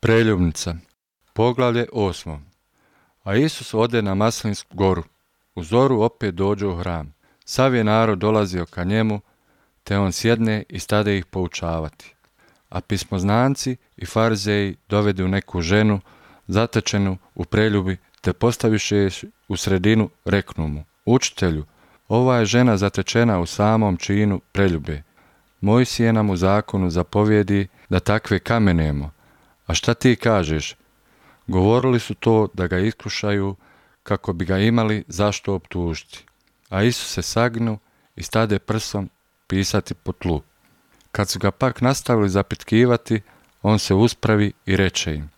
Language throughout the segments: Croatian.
Preljubnica Poglavlje osmo A Isus ode na Maslinsku goru. U zoru opet dođe u hram. Sav je narod dolazio ka njemu, te on sjedne i stade ih poučavati. A pismoznanci i farizeji dovedu neku ženu, zatečenu u preljubi, te postaviše je u sredinu, reknu mu, učitelju, ova je žena zatečena u samom činu preljube. Mojsije nam u zakonu zapovjedi da takve kamenemo, a šta ti kažeš? Govorili su to da ga iskušaju kako bi ga imali zašto optužiti. A Isus se sagnu i stade prsom pisati po tlu. Kad su ga pak nastavili zapitkivati, on se uspravi i reče im.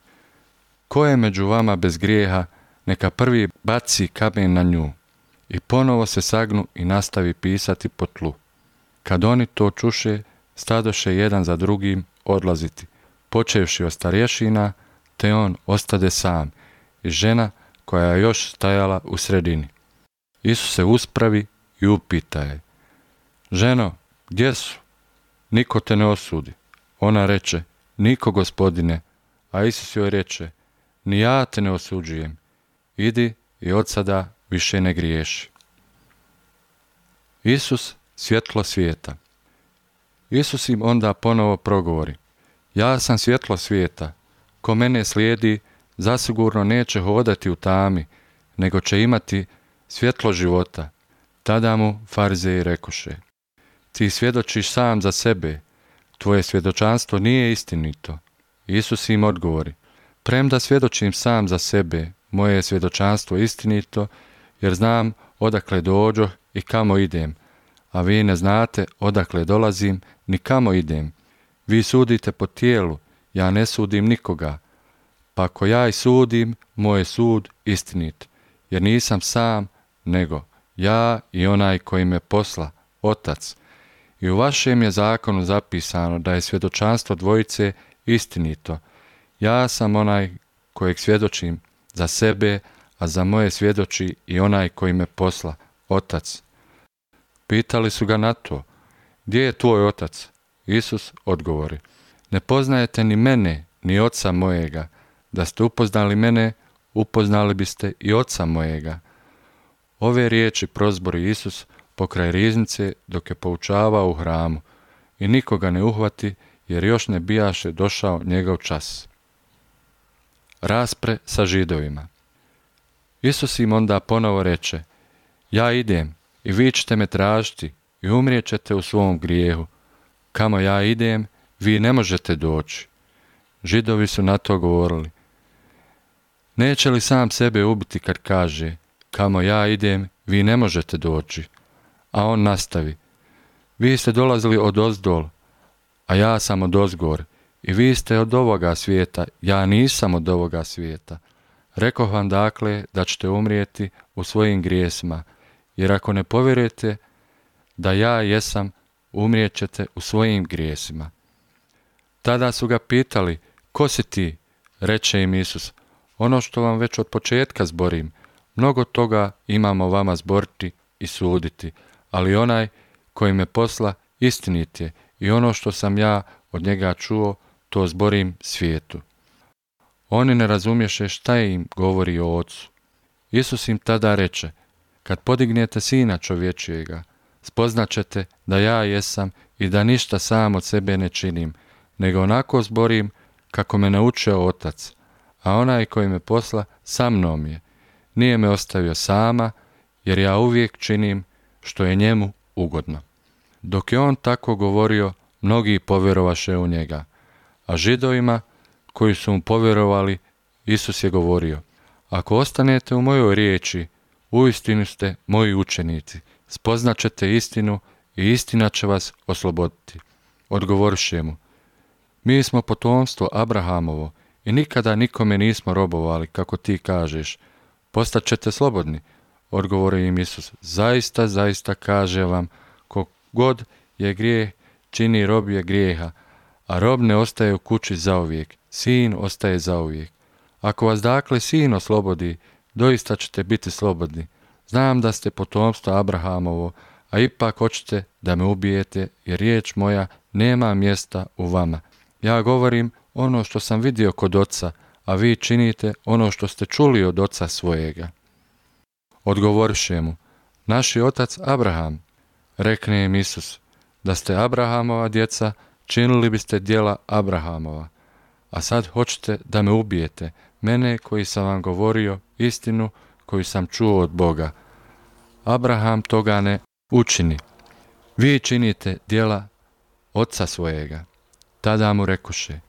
Ko je među vama bez grijeha, neka prvi baci kamen na nju. I ponovo se sagnu i nastavi pisati po tlu. Kad oni to čuše, stadoše jedan za drugim odlaziti, počevši od starješina, te on ostade sam i žena koja je još stajala u sredini. Isus se uspravi i upita je, ženo, gdje su? Niko te ne osudi. Ona reče, niko gospodine, a Isus joj reče, ni ja te ne osuđujem, idi i od sada više ne griješi. Isus, svjetlo svijeta. Isus im onda ponovo progovori, ja sam svjetlo svijeta, ko mene slijedi, zasigurno neće hodati u tami, nego će imati svjetlo života. Tada mu farizeji rekoše, ti svjedočiš sam za sebe, tvoje svjedočanstvo nije istinito. Isus im odgovori, premda svjedočim sam za sebe, moje je svjedočanstvo istinito, jer znam odakle dođoh i kamo idem, a vi ne znate odakle dolazim ni kamo idem. Vi sudite po tijelu, ja ne sudim nikoga. Pa ako ja i sudim, moj je sud istinit, jer nisam sam, nego ja i onaj koji me posla, otac. I u vašem je zakonu zapisano da je svjedočanstvo dvojice istinito. Ja sam onaj kojeg svjedočim za sebe, a za moje svjedoči i onaj koji me posla, otac. Pitali su ga na to, gdje je tvoj otac? Isus odgovori, ne poznajete ni mene, ni oca mojega. Da ste upoznali mene, upoznali biste i oca mojega. Ove riječi prozbori Isus pokraj riznice dok je poučavao u hramu i nikoga ne uhvati jer još ne bijaše došao njegov čas. Raspre sa židovima. Isus im onda ponovo reče, ja idem i vi ćete me tražiti i umrijet ćete u svom grijehu. Kamo ja idem, vi ne možete doći. Židovi su na to govorili. Neće li sam sebe ubiti kad kaže, kamo ja idem, vi ne možete doći. A on nastavi, vi ste dolazili od ozdol, a ja sam od ozgor, i vi ste od ovoga svijeta, ja nisam od ovoga svijeta. Rekoh vam dakle da ćete umrijeti u svojim grijesima, jer ako ne povjerujete da ja jesam, umrijet ćete u svojim grijesima. Tada su ga pitali, ko si ti? Reče im Isus, ono što vam već od početka zborim, mnogo toga imamo vama zboriti i suditi, ali onaj koji me posla istinit je i ono što sam ja od njega čuo, to zborim svijetu. Oni ne razumješe šta im govori o ocu. Isus im tada reče, kad podignete sina čovječijega, spoznaćete da ja jesam i da ništa sam od sebe ne činim, nego onako zborim kako me naučio otac, a onaj koji me posla sa mnom je. Nije me ostavio sama, jer ja uvijek činim što je njemu ugodno. Dok je on tako govorio, mnogi povjerovaše u njega, a židovima koji su mu povjerovali, Isus je govorio, ako ostanete u mojoj riječi, uistinu ste moji učenici, spoznat ćete istinu i istina će vas osloboditi. Odgovoriše mu, mi smo potomstvo Abrahamovo i nikada nikome nismo robovali, kako ti kažeš. Postat ćete slobodni. Odgovori im Isus, zaista, zaista kaže vam, ko god je grijeh, čini robije grijeha, a rob ne ostaje u kući zauvijek, sin ostaje zauvijek. Ako vas dakle sin oslobodi, doista ćete biti slobodni. Znam da ste potomstvo Abrahamovo, a ipak hoćete da me ubijete, jer riječ moja nema mjesta u vama. Ja govorim ono što sam vidio kod oca, a vi činite ono što ste čuli od oca svojega. Odgovoriše mu, naši otac Abraham, rekne im Isus, da ste Abrahamova djeca, činili biste djela Abrahamova. A sad hoćete da me ubijete, mene koji sam vam govorio istinu koju sam čuo od Boga. Abraham toga ne učini. Vi činite djela oca svojega. Tada mu rekuše,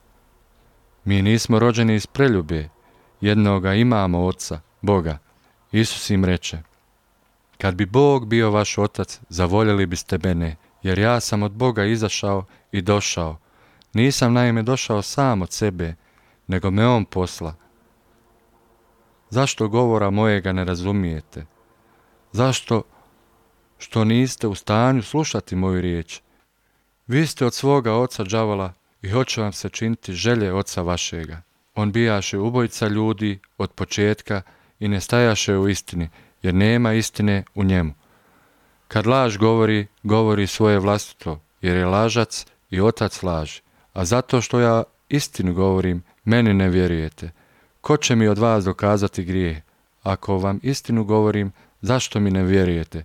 mi nismo rođeni iz preljube, jednoga imamo oca, Boga. Isus im reče, kad bi Bog bio vaš otac, zavoljeli biste mene, jer ja sam od Boga izašao i došao. Nisam naime došao sam od sebe, nego me On posla. Zašto govora mojega ne razumijete? Zašto što niste u stanju slušati moju riječ? Vi ste od svoga oca đavola i hoće vam se činiti želje oca vašega. On bijaše ubojica ljudi od početka i ne stajaše u istini, jer nema istine u njemu. Kad laž govori, govori svoje vlastito, jer je lažac i otac laži. A zato što ja istinu govorim, meni ne vjerujete. Ko će mi od vas dokazati grije? Ako vam istinu govorim, zašto mi ne vjerujete?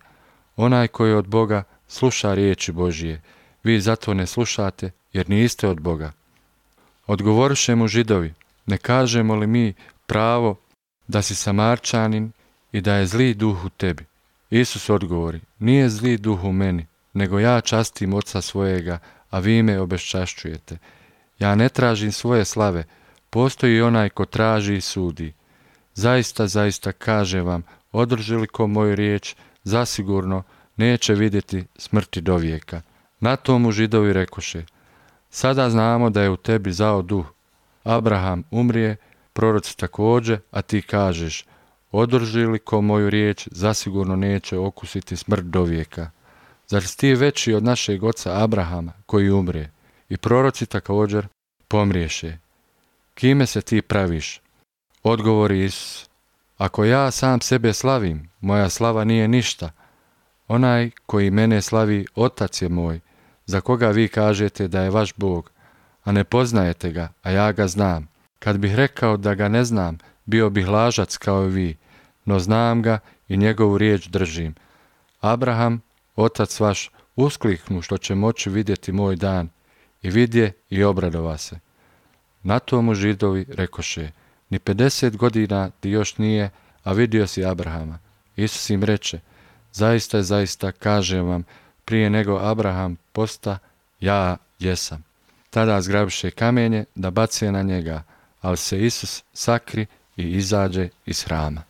Onaj koji je od Boga sluša riječi Božije. Vi zato ne slušate, jer niste od Boga. Odgovoriše mu židovi, ne kažemo li mi pravo da si samarčanin i da je zli duh u tebi? Isus odgovori, nije zli duh u meni, nego ja častim oca svojega, a vi me obeščašćujete. Ja ne tražim svoje slave, postoji onaj ko traži i sudi. Zaista, zaista kaže vam, održili ko moju riječ, zasigurno neće vidjeti smrti do vijeka. Na tomu židovi rekoše, sada znamo da je u tebi zao duh. Abraham umrije, proroci također, a ti kažeš, održili ko moju riječ, zasigurno neće okusiti smrt do vijeka. Zar si ti veći od našeg oca Abrahama koji umrije? I proroci također pomriješe. Kime se ti praviš? Odgovori Isus. Ako ja sam sebe slavim, moja slava nije ništa. Onaj koji mene slavi, otac je moj, za koga vi kažete da je vaš Bog, a ne poznajete ga, a ja ga znam. Kad bih rekao da ga ne znam, bio bih lažac kao i vi, no znam ga i njegovu riječ držim. Abraham, otac vaš, uskliknu što će moći vidjeti moj dan, i vidje i obradova se. Na tomu židovi rekoše, ni 50 godina ti još nije, a vidio si Abrahama. Isus im reče, zaista, zaista, kažem vam, prije nego Abraham posta, ja jesam. Tada zgrabiše kamenje da bace na njega, ali se Isus sakri i izađe iz hrama.